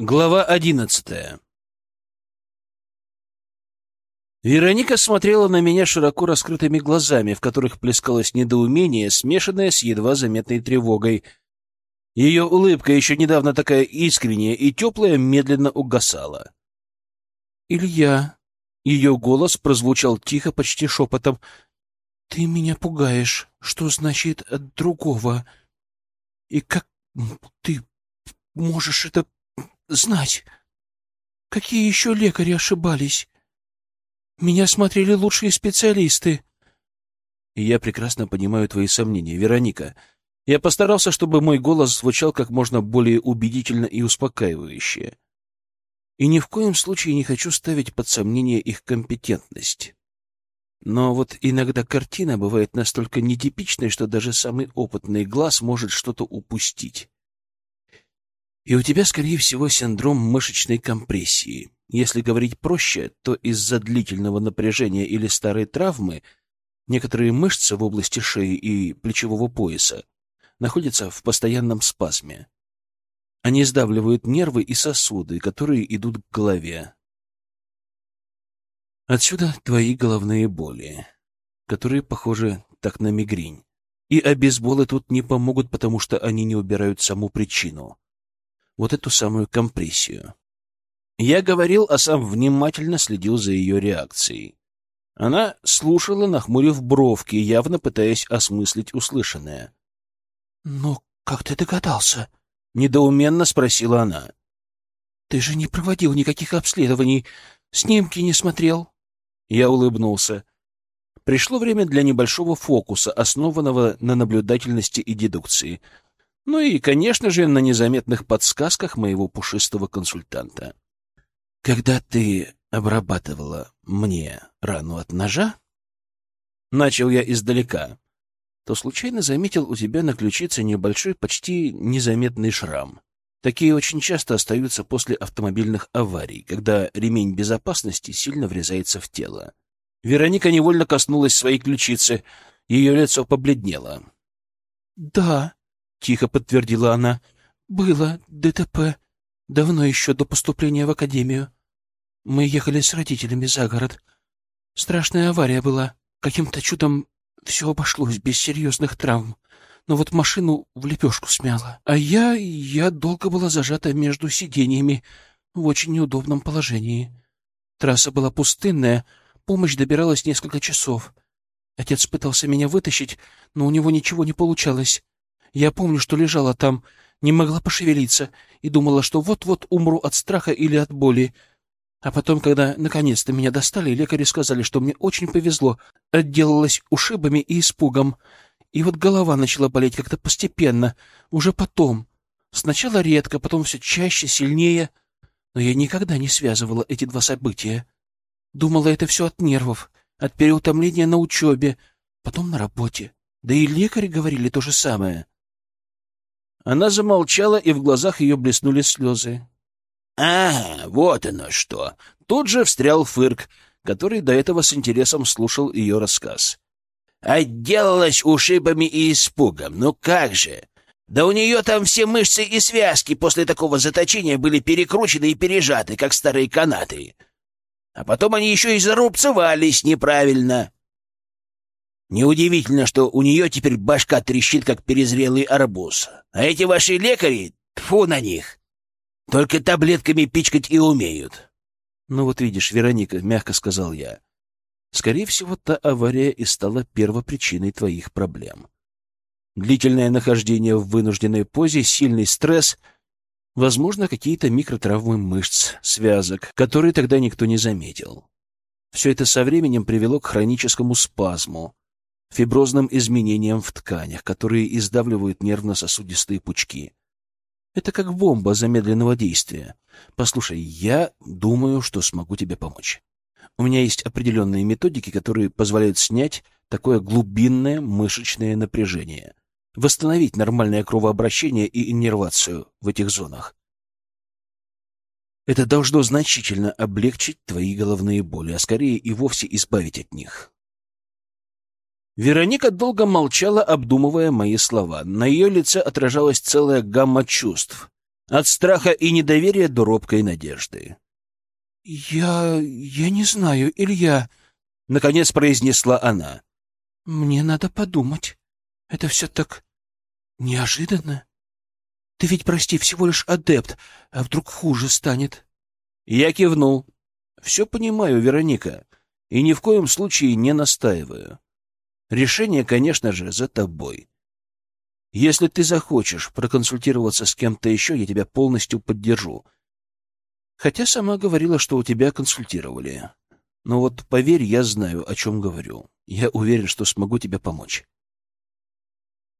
Глава одиннадцатая Вероника смотрела на меня широко раскрытыми глазами, в которых плескалось недоумение, смешанное с едва заметной тревогой. Ее улыбка, еще недавно такая искренняя и теплая, медленно угасала. «Илья!» — ее голос прозвучал тихо, почти шепотом. «Ты меня пугаешь. Что значит от другого? И как ты можешь это знать? Какие еще лекари ошибались? Меня смотрели лучшие специалисты. Я прекрасно понимаю твои сомнения, Вероника. Я постарался, чтобы мой голос звучал как можно более убедительно и успокаивающе. И ни в коем случае не хочу ставить под сомнение их компетентность. Но вот иногда картина бывает настолько нетипичной, что даже самый опытный глаз может что-то упустить. И у тебя, скорее всего, синдром мышечной компрессии. Если говорить проще, то из-за длительного напряжения или старой травмы некоторые мышцы в области шеи и плечевого пояса находятся в постоянном спазме. Они сдавливают нервы и сосуды, которые идут к голове. Отсюда твои головные боли, которые похожи так на мигрень. И обезболы тут не помогут, потому что они не убирают саму причину вот эту самую компрессию. Я говорил, а сам внимательно следил за ее реакцией. Она слушала, нахмурив бровки, явно пытаясь осмыслить услышанное. — Но как ты догадался? — недоуменно спросила она. — Ты же не проводил никаких обследований, снимки не смотрел. Я улыбнулся. Пришло время для небольшого фокуса, основанного на наблюдательности и дедукции — ну и, конечно же, на незаметных подсказках моего пушистого консультанта. Когда ты обрабатывала мне рану от ножа, начал я издалека, то случайно заметил у тебя на ключице небольшой, почти незаметный шрам. Такие очень часто остаются после автомобильных аварий, когда ремень безопасности сильно врезается в тело. Вероника невольно коснулась своей ключицы, ее лицо побледнело. — Да, тихо подтвердила она. Было ДТП. Давно еще до поступления в академию. Мы ехали с родителями за город. Страшная авария была. Каким-то чудом все обошлось без серьезных травм. Но вот машину в лепешку смяло. А я... я долго была зажата между сиденьями в очень неудобном положении. Трасса была пустынная, помощь добиралась несколько часов. Отец пытался меня вытащить, но у него ничего не получалось. Я помню, что лежала там, не могла пошевелиться и думала, что вот-вот умру от страха или от боли. А потом, когда наконец-то меня достали, лекари сказали, что мне очень повезло, отделалась ушибами и испугом. И вот голова начала болеть как-то постепенно, уже потом. Сначала редко, потом все чаще, сильнее. Но я никогда не связывала эти два события. Думала, это все от нервов, от переутомления на учебе, потом на работе. Да и лекари говорили то же самое. Она замолчала, и в глазах ее блеснули слезы. — А, вот оно что! Тут же встрял Фырк, который до этого с интересом слушал ее рассказ. «Отделалась ушибами и испугом. Ну как же! Да у нее там все мышцы и связки после такого заточения были перекручены и пережаты, как старые канаты. А потом они еще и зарубцевались неправильно. Неудивительно, что у нее теперь башка трещит, как перезрелый арбуз. А эти ваши лекари, тфу на них, только таблетками пичкать и умеют. — Ну вот видишь, Вероника, — мягко сказал я, — скорее всего, та авария и стала первопричиной твоих проблем. Длительное нахождение в вынужденной позе, сильный стресс, возможно, какие-то микротравмы мышц, связок, которые тогда никто не заметил. Все это со временем привело к хроническому спазму, фиброзным изменениям в тканях, которые издавливают нервно-сосудистые пучки. Это как бомба замедленного действия. Послушай, я думаю, что смогу тебе помочь. У меня есть определенные методики, которые позволяют снять такое глубинное мышечное напряжение, восстановить нормальное кровообращение и иннервацию в этих зонах. Это должно значительно облегчить твои головные боли, а скорее и вовсе избавить от них. Вероника долго молчала, обдумывая мои слова. На ее лице отражалась целая гамма чувств. От страха и недоверия до робкой надежды. «Я... я не знаю, Илья», — наконец произнесла она. «Мне надо подумать. Это все так неожиданно. Ты ведь, прости, всего лишь адепт, а вдруг хуже станет?» Я кивнул. «Все понимаю, Вероника, и ни в коем случае не настаиваю. Решение, конечно же, за тобой. Если ты захочешь проконсультироваться с кем-то еще, я тебя полностью поддержу. Хотя сама говорила, что у тебя консультировали. Но вот поверь, я знаю, о чем говорю. Я уверен, что смогу тебе помочь.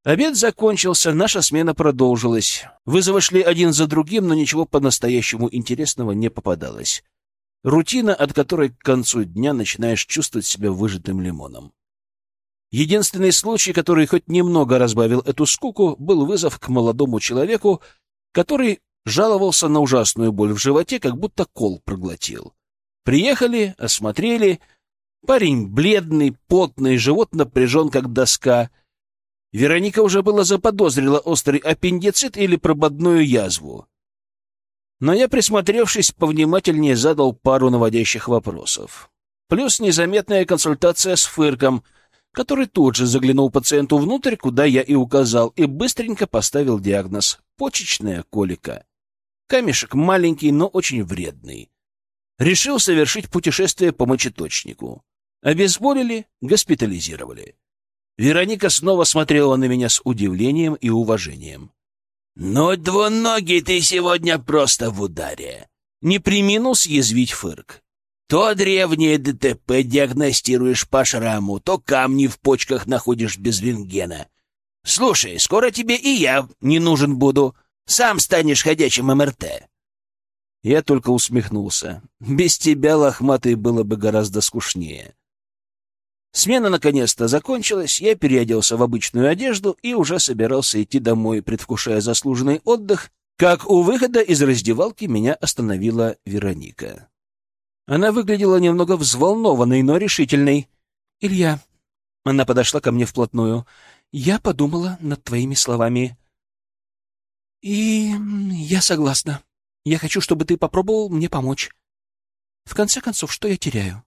Обед закончился, наша смена продолжилась. Вызовы шли один за другим, но ничего по-настоящему интересного не попадалось. Рутина, от которой к концу дня начинаешь чувствовать себя выжатым лимоном. Единственный случай, который хоть немного разбавил эту скуку, был вызов к молодому человеку, который жаловался на ужасную боль в животе, как будто кол проглотил. Приехали, осмотрели. Парень бледный, потный, живот напряжен, как доска. Вероника уже было заподозрила острый аппендицит или прободную язву. Но я, присмотревшись повнимательнее, задал пару наводящих вопросов. Плюс незаметная консультация с Фырком — который тут же заглянул пациенту внутрь, куда я и указал, и быстренько поставил диагноз — почечная колика. Камешек маленький, но очень вредный. Решил совершить путешествие по мочеточнику. Обезболили, госпитализировали. Вероника снова смотрела на меня с удивлением и уважением. «Ну, двуногий ты сегодня просто в ударе!» Не приминул съязвить Фырк. То древнее ДТП диагностируешь по шраму, то камни в почках находишь без рентгена. Слушай, скоро тебе и я не нужен буду. Сам станешь ходячим МРТ. Я только усмехнулся. Без тебя, лохматый, было бы гораздо скучнее. Смена наконец-то закончилась, я переоделся в обычную одежду и уже собирался идти домой, предвкушая заслуженный отдых, как у выхода из раздевалки меня остановила Вероника. Она выглядела немного взволнованной, но решительной. «Илья...» Она подошла ко мне вплотную. «Я подумала над твоими словами. И я согласна. Я хочу, чтобы ты попробовал мне помочь. В конце концов, что я теряю?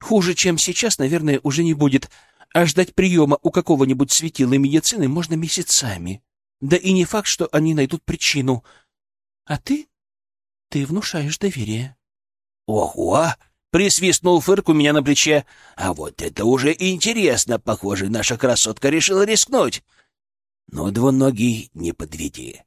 Хуже, чем сейчас, наверное, уже не будет, а ждать приема у какого-нибудь светила медицины можно месяцами. Да и не факт, что они найдут причину. А ты? Ты внушаешь доверие. «Ого!» — присвистнул Фырк у меня на плече. «А вот это уже интересно. Похоже, наша красотка решила рискнуть. Но двуногий не подведи.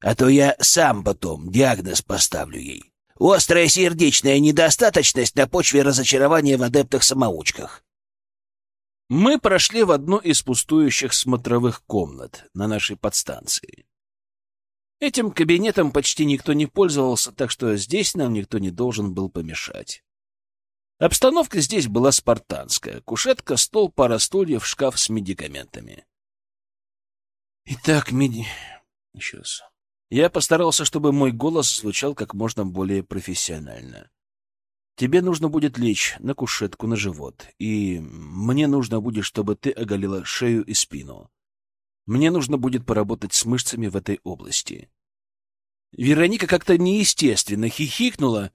А то я сам потом диагноз поставлю ей. Острая сердечная недостаточность на почве разочарования в адептах-самоучках». Мы прошли в одну из пустующих смотровых комнат на нашей подстанции. Этим кабинетом почти никто не пользовался, так что здесь нам никто не должен был помешать. Обстановка здесь была спартанская. Кушетка, стол, пара стульев, шкаф с медикаментами. Итак, меди... Сейчас. Я постарался, чтобы мой голос звучал как можно более профессионально. Тебе нужно будет лечь на кушетку на живот, и мне нужно будет, чтобы ты оголила шею и спину. Мне нужно будет поработать с мышцами в этой области. Вероника как-то неестественно хихикнула,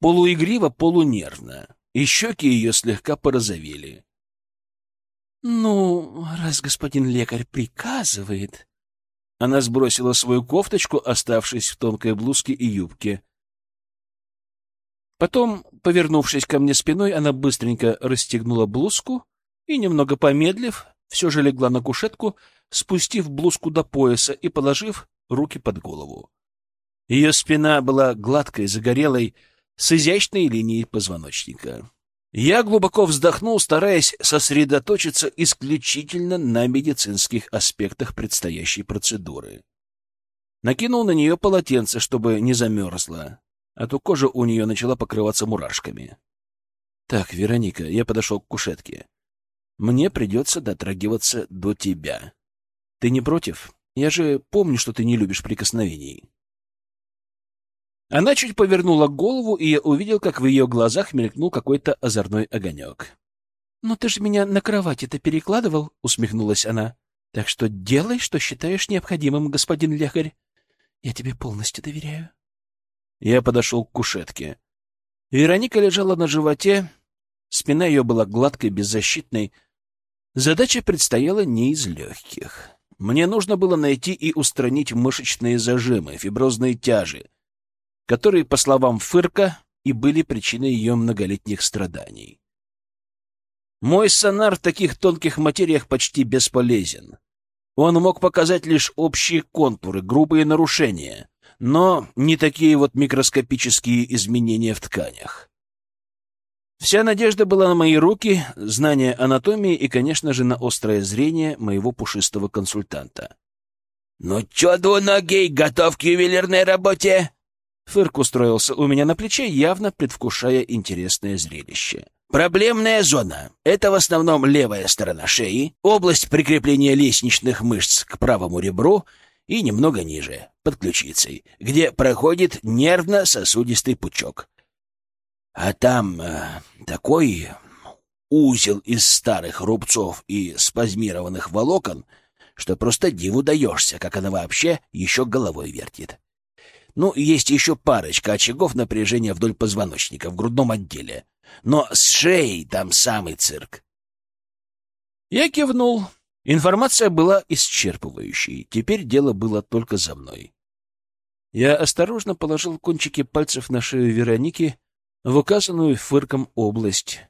полуигриво, полунервно, и щеки ее слегка порозовели. — Ну, раз господин лекарь приказывает... Она сбросила свою кофточку, оставшись в тонкой блузке и юбке. Потом, повернувшись ко мне спиной, она быстренько расстегнула блузку и, немного помедлив, все же легла на кушетку, спустив блузку до пояса и положив руки под голову. Ее спина была гладкой, загорелой, с изящной линией позвоночника. Я глубоко вздохнул, стараясь сосредоточиться исключительно на медицинских аспектах предстоящей процедуры. Накинул на нее полотенце, чтобы не замерзла, а то кожа у нее начала покрываться мурашками. Так, Вероника, я подошел к кушетке. Мне придется дотрагиваться до тебя. Ты не против? Я же помню, что ты не любишь прикосновений. Она чуть повернула голову, и я увидел, как в ее глазах мелькнул какой-то озорной огонек. — Но ты же меня на кровати-то перекладывал, — усмехнулась она. — Так что делай, что считаешь необходимым, господин лекарь. Я тебе полностью доверяю. Я подошел к кушетке. Вероника лежала на животе, спина ее была гладкой, беззащитной. Задача предстояла не из легких. Мне нужно было найти и устранить мышечные зажимы, фиброзные тяжи, которые, по словам Фырка, и были причиной ее многолетних страданий. Мой сонар в таких тонких материях почти бесполезен. Он мог показать лишь общие контуры, грубые нарушения, но не такие вот микроскопические изменения в тканях. Вся надежда была на мои руки, знание анатомии и, конечно же, на острое зрение моего пушистого консультанта. «Ну чё, двуногий, готов к ювелирной работе?» Фырк устроился у меня на плече, явно предвкушая интересное зрелище. Проблемная зона — это в основном левая сторона шеи, область прикрепления лестничных мышц к правому ребру и немного ниже, под ключицей, где проходит нервно-сосудистый пучок. А там э, такой узел из старых рубцов и спазмированных волокон, что просто диву даешься, как она вообще еще головой вертит. Ну, есть еще парочка очагов напряжения вдоль позвоночника в грудном отделе — но с шеей там самый цирк. Я кивнул. Информация была исчерпывающей. Теперь дело было только за мной. Я осторожно положил кончики пальцев на шею Вероники в указанную фырком область.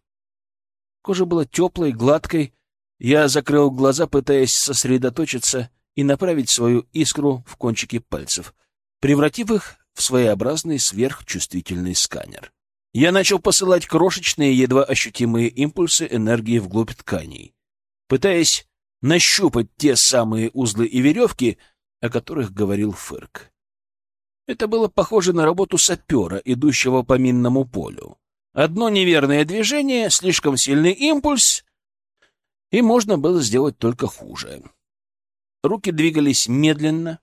Кожа была теплой, гладкой. Я закрыл глаза, пытаясь сосредоточиться и направить свою искру в кончики пальцев, превратив их в своеобразный сверхчувствительный сканер. Я начал посылать крошечные, едва ощутимые импульсы энергии вглубь тканей, пытаясь нащупать те самые узлы и веревки, о которых говорил Фырк. Это было похоже на работу сапера, идущего по минному полю. Одно неверное движение, слишком сильный импульс, и можно было сделать только хуже. Руки двигались медленно,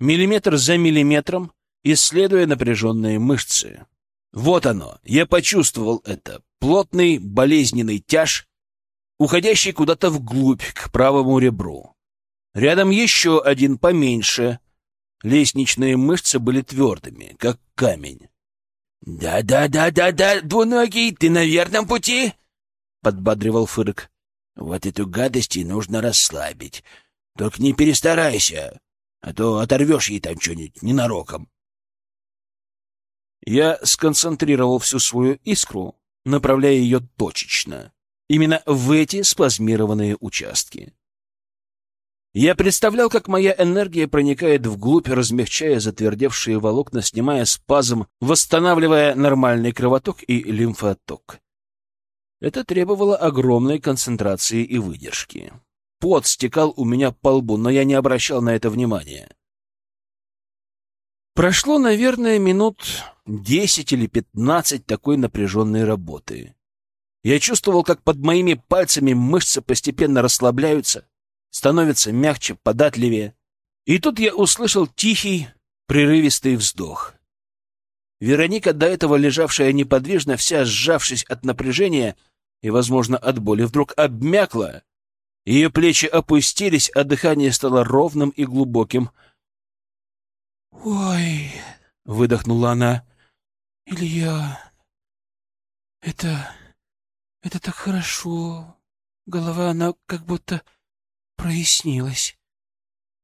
миллиметр за миллиметром, исследуя напряженные мышцы. Вот оно, я почувствовал это. Плотный, болезненный тяж, уходящий куда-то вглубь, к правому ребру. Рядом еще один поменьше. Лестничные мышцы были твердыми, как камень. «Да-да-да-да-да, двуногий, ты на верном пути?» — подбадривал Фырк. «Вот эту гадость и нужно расслабить. Только не перестарайся, а то оторвешь ей там что-нибудь ненароком». Я сконцентрировал всю свою искру, направляя ее точечно, именно в эти спазмированные участки. Я представлял, как моя энергия проникает вглубь, размягчая затвердевшие волокна, снимая спазм, восстанавливая нормальный кровоток и лимфоток. Это требовало огромной концентрации и выдержки. Пот стекал у меня по лбу, но я не обращал на это внимания. Прошло, наверное, минут десять или пятнадцать такой напряженной работы. Я чувствовал, как под моими пальцами мышцы постепенно расслабляются, становятся мягче, податливее. И тут я услышал тихий, прерывистый вздох. Вероника, до этого лежавшая неподвижно, вся сжавшись от напряжения и, возможно, от боли, вдруг обмякла. Ее плечи опустились, а дыхание стало ровным и глубоким — «Ой!» — выдохнула она. «Илья, это... это так хорошо. Голова, она как будто прояснилась.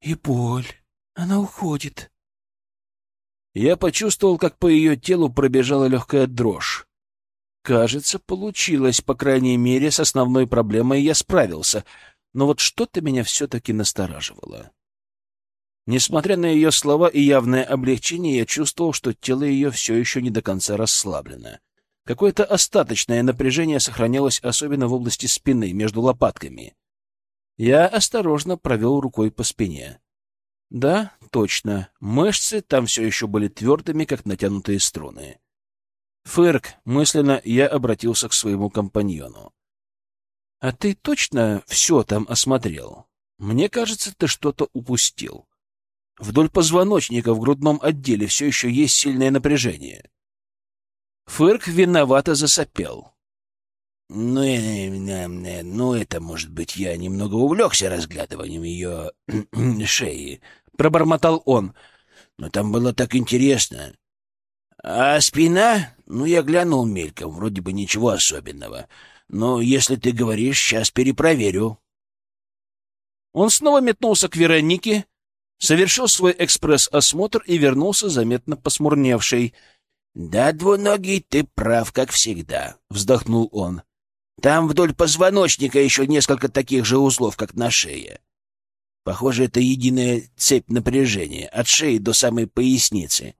И боль, она уходит». Я почувствовал, как по ее телу пробежала легкая дрожь. Кажется, получилось, по крайней мере, с основной проблемой я справился, но вот что-то меня все-таки настораживало. Несмотря на ее слова и явное облегчение, я чувствовал, что тело ее все еще не до конца расслаблено. Какое-то остаточное напряжение сохранялось особенно в области спины, между лопатками. Я осторожно провел рукой по спине. Да, точно, мышцы там все еще были твердыми, как натянутые струны. Фырк, мысленно я обратился к своему компаньону. — А ты точно все там осмотрел? Мне кажется, ты что-то упустил. Вдоль позвоночника в грудном отделе все еще есть сильное напряжение. Фырк виновато засопел. Ну, э, э, э, ну, это, может быть, я немного увлекся разглядыванием ее шеи, — пробормотал он. Но там было так интересно. А спина? Ну, я глянул мельком, вроде бы ничего особенного. Но если ты говоришь, сейчас перепроверю. Он снова метнулся к Веронике, совершил свой экспресс-осмотр и вернулся заметно посмурневший. — Да, двуногий, ты прав, как всегда, — вздохнул он. — Там вдоль позвоночника еще несколько таких же узлов, как на шее. Похоже, это единая цепь напряжения, от шеи до самой поясницы.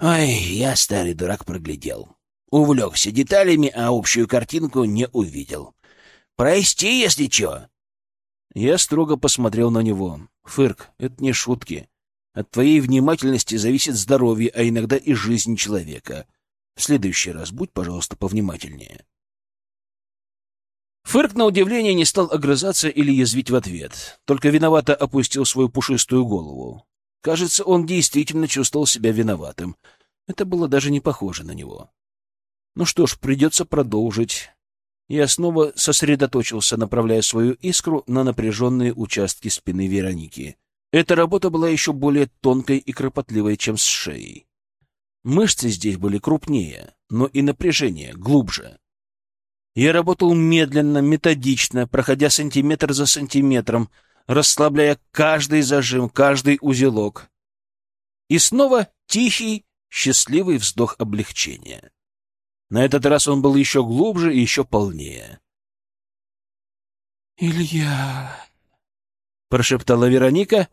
Ой, я, старый дурак, проглядел. Увлекся деталями, а общую картинку не увидел. Прости, если чё. Я строго посмотрел на него. Фырк, это не шутки. От твоей внимательности зависит здоровье, а иногда и жизнь человека. В следующий раз будь, пожалуйста, повнимательнее. Фырк, на удивление, не стал огрызаться или язвить в ответ, только виновато опустил свою пушистую голову. Кажется, он действительно чувствовал себя виноватым. Это было даже не похоже на него. Ну что ж, придется продолжить. Я снова сосредоточился, направляя свою искру на напряженные участки спины Вероники. Эта работа была еще более тонкой и кропотливой, чем с шеей. Мышцы здесь были крупнее, но и напряжение глубже. Я работал медленно, методично, проходя сантиметр за сантиметром, расслабляя каждый зажим, каждый узелок. И снова тихий, счастливый вздох облегчения. На этот раз он был еще глубже и еще полнее. «Илья...» — прошептала Вероника,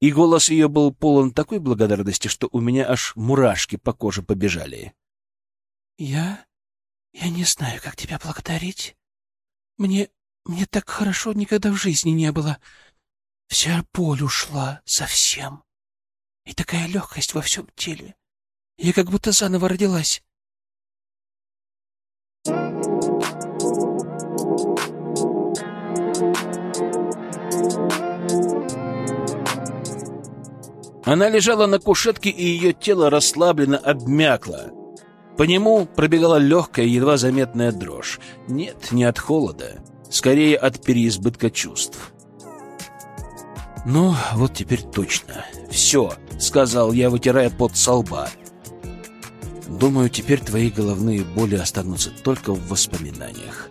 и голос ее был полон такой благодарности, что у меня аж мурашки по коже побежали. «Я я не знаю, как тебя благодарить. Мне... мне так хорошо никогда в жизни не было. Вся боль ушла совсем. И такая легкость во всем теле. Я как будто заново родилась. Она лежала на кушетке, и ее тело расслабленно обмякло. По нему пробегала легкая, едва заметная дрожь. Нет, не от холода, скорее от переизбытка чувств. «Ну, вот теперь точно. Все», — сказал я, вытирая пот со лба. «Думаю, теперь твои головные боли останутся только в воспоминаниях.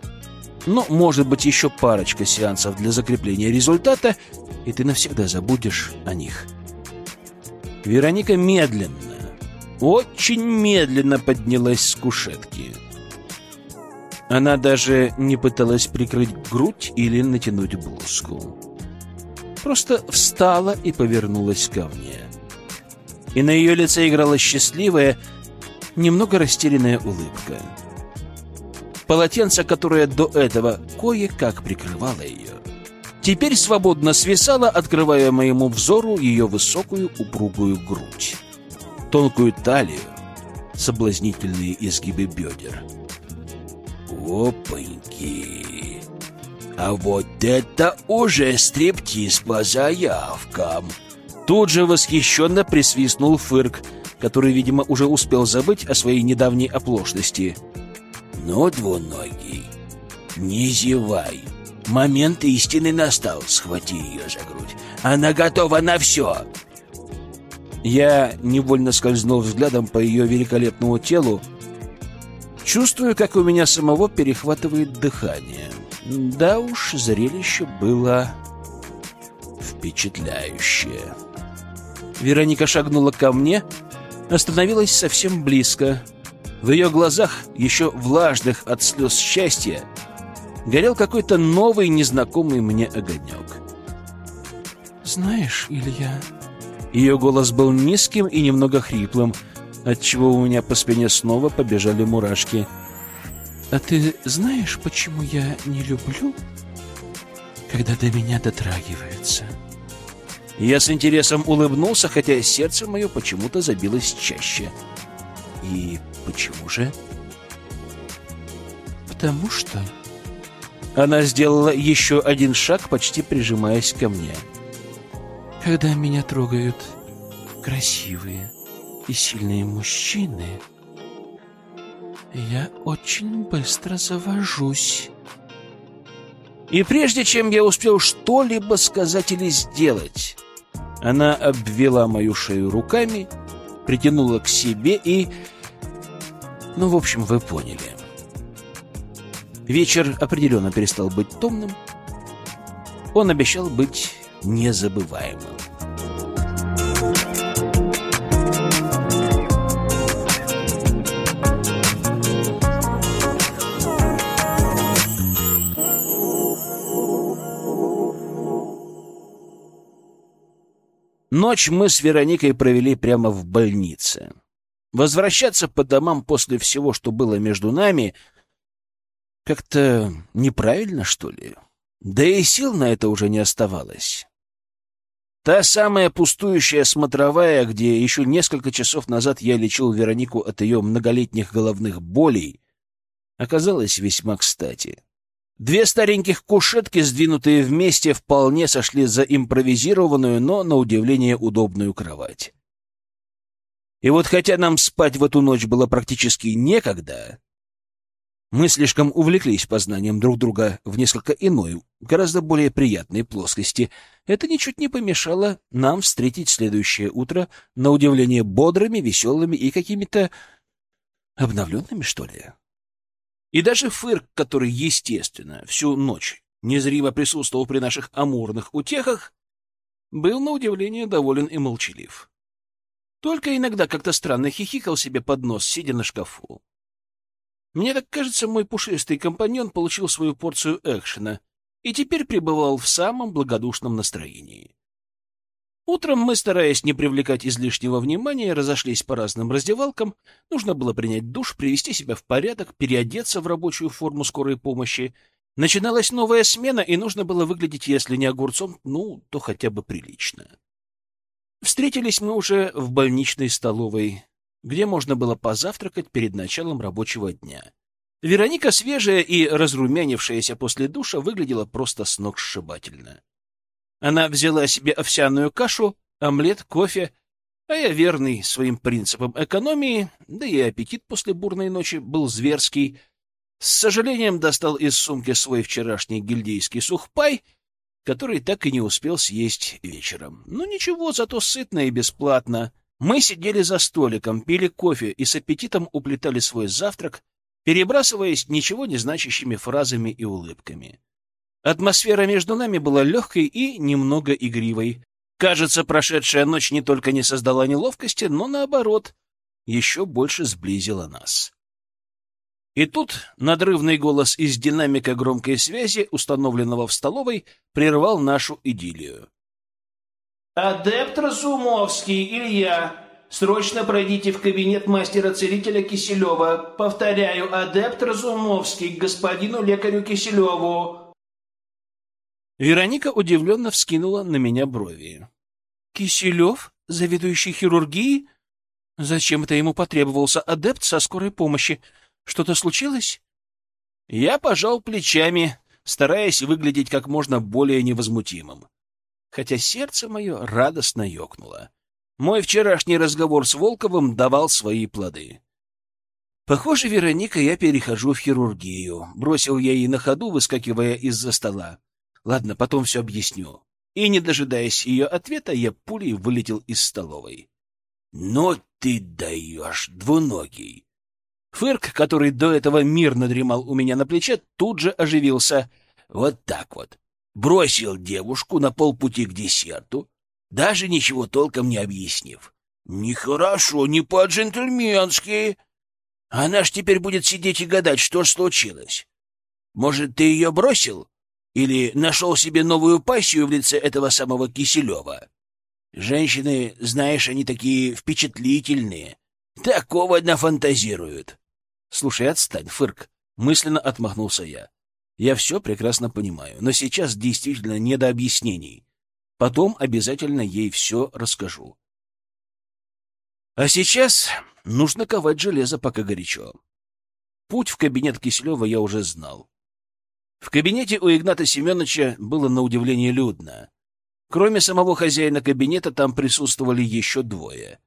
Ну, может быть, еще парочка сеансов для закрепления результата, и ты навсегда забудешь о них». Вероника медленно, очень медленно поднялась с кушетки. Она даже не пыталась прикрыть грудь или натянуть блузку. Просто встала и повернулась ко мне. И на ее лице играла счастливая, немного растерянная улыбка. Полотенце, которое до этого кое-как прикрывало ее, теперь свободно свисало, открывая моему взору ее высокую упругую грудь тонкую талию, соблазнительные изгибы бедер. Опаньки! А вот это уже стриптиз по заявкам! Тут же восхищенно присвистнул Фырк, который, видимо, уже успел забыть о своей недавней оплошности. «Ну, двуногий, не зевай. Момент истины настал. Схвати ее за грудь. Она готова на все. Я невольно скользнул взглядом по ее великолепному телу, чувствую, как у меня самого перехватывает дыхание. Да уж, зрелище было впечатляющее. Вероника шагнула ко мне, остановилась совсем близко. В ее глазах, еще влажных от слез счастья, горел какой-то новый, незнакомый мне огонек. «Знаешь, Илья...» Ее голос был низким и немного хриплым, отчего у меня по спине снова побежали мурашки. «А ты знаешь, почему я не люблю, когда до меня дотрагиваются?» Я с интересом улыбнулся, хотя сердце мое почему-то забилось чаще. «И почему же?» «Потому что...» Она сделала еще один шаг, почти прижимаясь ко мне. «Потому когда меня трогают красивые и сильные мужчины, я очень быстро завожусь. И прежде чем я успел что-либо сказать или сделать, Она обвела мою шею руками, притянула к себе и... Ну, в общем, вы поняли. Вечер определенно перестал быть томным. Он обещал быть незабываемым. Ночь мы с Вероникой провели прямо в больнице. Возвращаться по домам после всего, что было между нами, как-то неправильно, что ли? Да и сил на это уже не оставалось. Та самая пустующая смотровая, где еще несколько часов назад я лечил Веронику от ее многолетних головных болей, оказалась весьма кстати. Две стареньких кушетки, сдвинутые вместе, вполне сошли за импровизированную, но, на удивление, удобную кровать. И вот хотя нам спать в эту ночь было практически некогда, мы слишком увлеклись познанием друг друга в несколько иной, гораздо более приятной плоскости. Это ничуть не помешало нам встретить следующее утро на удивление бодрыми, веселыми и какими-то обновленными, что ли. И даже Фырк, который, естественно, всю ночь незримо присутствовал при наших амурных утехах, был, на удивление, доволен и молчалив. Только иногда как-то странно хихикал себе под нос, сидя на шкафу. Мне так кажется, мой пушистый компаньон получил свою порцию экшена и теперь пребывал в самом благодушном настроении. Утром мы, стараясь не привлекать излишнего внимания, разошлись по разным раздевалкам. Нужно было принять душ, привести себя в порядок, переодеться в рабочую форму скорой помощи. Начиналась новая смена, и нужно было выглядеть, если не огурцом, ну, то хотя бы прилично. Встретились мы уже в больничной столовой, где можно было позавтракать перед началом рабочего дня. Вероника, свежая и разрумянившаяся после душа, выглядела просто сногсшибательно. Она взяла себе овсяную кашу, омлет, кофе, а я, верный своим принципам экономии, да и аппетит после бурной ночи был зверский, с сожалением достал из сумки свой вчерашний гильдейский сухпай, который так и не успел съесть вечером. Ну ничего, зато сытно и бесплатно. Мы сидели за столиком, пили кофе и с аппетитом уплетали свой завтрак, перебрасываясь ничего не значащими фразами и улыбками. Атмосфера между нами была легкой и немного игривой. Кажется, прошедшая ночь не только не создала неловкости, но, наоборот, еще больше сблизила нас. И тут надрывный голос из динамика громкой связи, установленного в столовой, прервал нашу идиллию. «Адепт Разумовский, Илья, срочно пройдите в кабинет мастера-целителя Киселева. Повторяю, адепт Разумовский, господину лекарю Киселеву». Вероника удивленно вскинула на меня брови. «Киселев? Заведующий хирургией? Зачем это ему потребовался адепт со скорой помощи? Что-то случилось?» Я пожал плечами, стараясь выглядеть как можно более невозмутимым. Хотя сердце мое радостно ёкнуло. Мой вчерашний разговор с Волковым давал свои плоды. «Похоже, Вероника, я перехожу в хирургию», — бросил я ей на ходу, выскакивая из-за стола. Ладно, потом все объясню. И, не дожидаясь ее ответа, я пулей вылетел из столовой. «Но ты даешь, двуногий!» Фырк, который до этого мирно дремал у меня на плече, тут же оживился. Вот так вот. Бросил девушку на полпути к десерту, даже ничего толком не объяснив. Нехорошо, не по-джентльменски. Она ж теперь будет сидеть и гадать, что случилось. Может, ты ее бросил? Или нашел себе новую пассию в лице этого самого Киселева. Женщины, знаешь, они такие впечатлительные. Такого нафантазируют. Слушай, отстань, фырк. Мысленно отмахнулся я. Я все прекрасно понимаю, но сейчас действительно не до объяснений. Потом обязательно ей все расскажу. А сейчас нужно ковать железо, пока горячо. Путь в кабинет Киселева я уже знал. В кабинете у Игната Семеновича было на удивление людно. Кроме самого хозяина кабинета там присутствовали еще двое.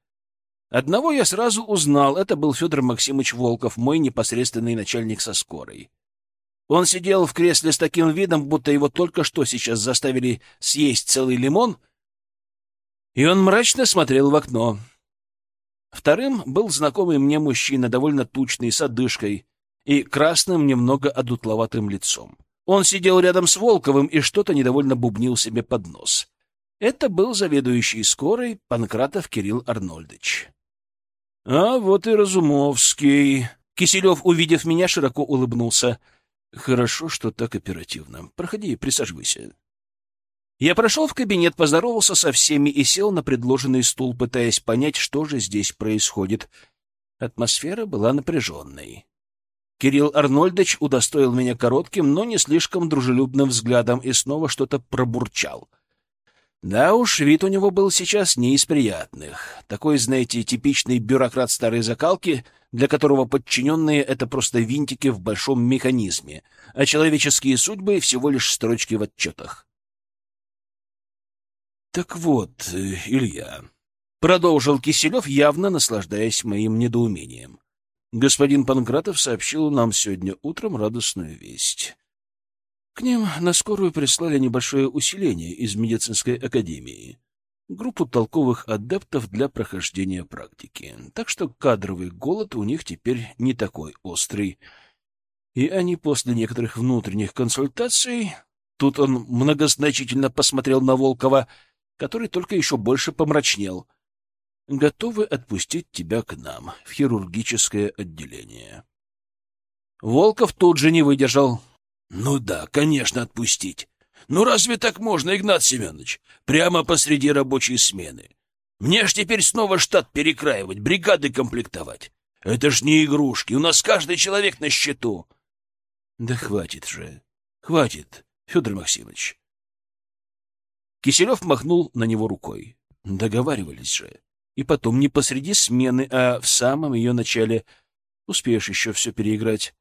Одного я сразу узнал, это был Федор Максимович Волков, мой непосредственный начальник со скорой. Он сидел в кресле с таким видом, будто его только что сейчас заставили съесть целый лимон, И он мрачно смотрел в окно. Вторым был знакомый мне мужчина, довольно тучный, с одышкой и красным, немного одутловатым лицом. Он сидел рядом с Волковым и что-то недовольно бубнил себе под нос. Это был заведующий скорой Панкратов Кирилл Арнольдович. — А вот и Разумовский. Киселев, увидев меня, широко улыбнулся. — Хорошо, что так оперативно. Проходи, присаживайся. Я прошел в кабинет, поздоровался со всеми и сел на предложенный стул, пытаясь понять, что же здесь происходит. Атмосфера была напряженной. Кирилл Арнольдович удостоил меня коротким, но не слишком дружелюбным взглядом и снова что-то пробурчал. Да уж, вид у него был сейчас не из приятных. Такой, знаете, типичный бюрократ старой закалки, для которого подчиненные — это просто винтики в большом механизме, а человеческие судьбы — всего лишь строчки в отчетах. Так вот, э, Илья, продолжил Киселев, явно наслаждаясь моим недоумением. Господин Панкратов сообщил нам сегодня утром радостную весть. К ним на скорую прислали небольшое усиление из медицинской академии, группу толковых адептов для прохождения практики. Так что кадровый голод у них теперь не такой острый. И они после некоторых внутренних консультаций, тут он многозначительно посмотрел на Волкова, — который только еще больше помрачнел. Готовы отпустить тебя к нам, в хирургическое отделение. Волков тут же не выдержал. — Ну да, конечно, отпустить. Ну разве так можно, Игнат Семенович? Прямо посреди рабочей смены. Мне ж теперь снова штат перекраивать, бригады комплектовать. Это ж не игрушки, у нас каждый человек на счету. Да хватит же, хватит, Федор Максимович. Киселев махнул на него рукой. Договаривались же. И потом не посреди смены, а в самом ее начале. Успеешь еще все переиграть.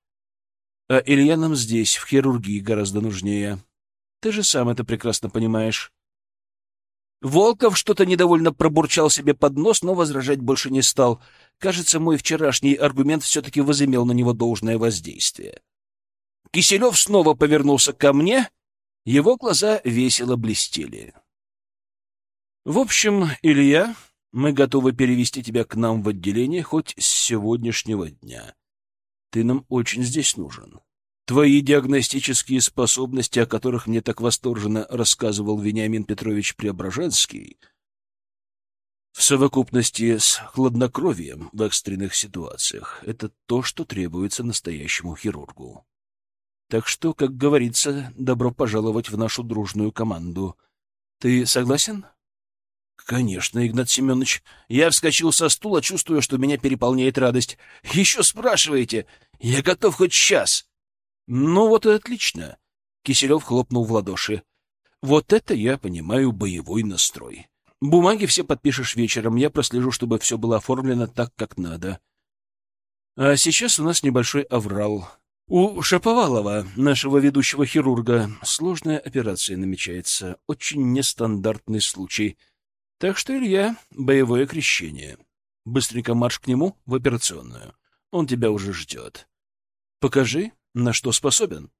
А Илья нам здесь, в хирургии, гораздо нужнее. Ты же сам это прекрасно понимаешь. Волков что-то недовольно пробурчал себе под нос, но возражать больше не стал. Кажется, мой вчерашний аргумент все-таки возымел на него должное воздействие. Киселев снова повернулся ко мне его глаза весело блестели. «В общем, Илья, мы готовы перевести тебя к нам в отделение хоть с сегодняшнего дня. Ты нам очень здесь нужен. Твои диагностические способности, о которых мне так восторженно рассказывал Вениамин Петрович Преображенский, в совокупности с хладнокровием в экстренных ситуациях, это то, что требуется настоящему хирургу. Так что, как говорится, добро пожаловать в нашу дружную команду. Ты согласен? Конечно, Игнат Семенович. Я вскочил со стула, чувствуя, что меня переполняет радость. Еще спрашиваете? Я готов хоть сейчас. Ну вот и отлично. Киселев хлопнул в ладоши. Вот это я понимаю боевой настрой. Бумаги все подпишешь вечером. Я прослежу, чтобы все было оформлено так, как надо. А сейчас у нас небольшой аврал. У Шаповалова, нашего ведущего хирурга, сложная операция намечается. Очень нестандартный случай. Так что, Илья, боевое крещение. Быстренько марш к нему в операционную. Он тебя уже ждет. Покажи, на что способен.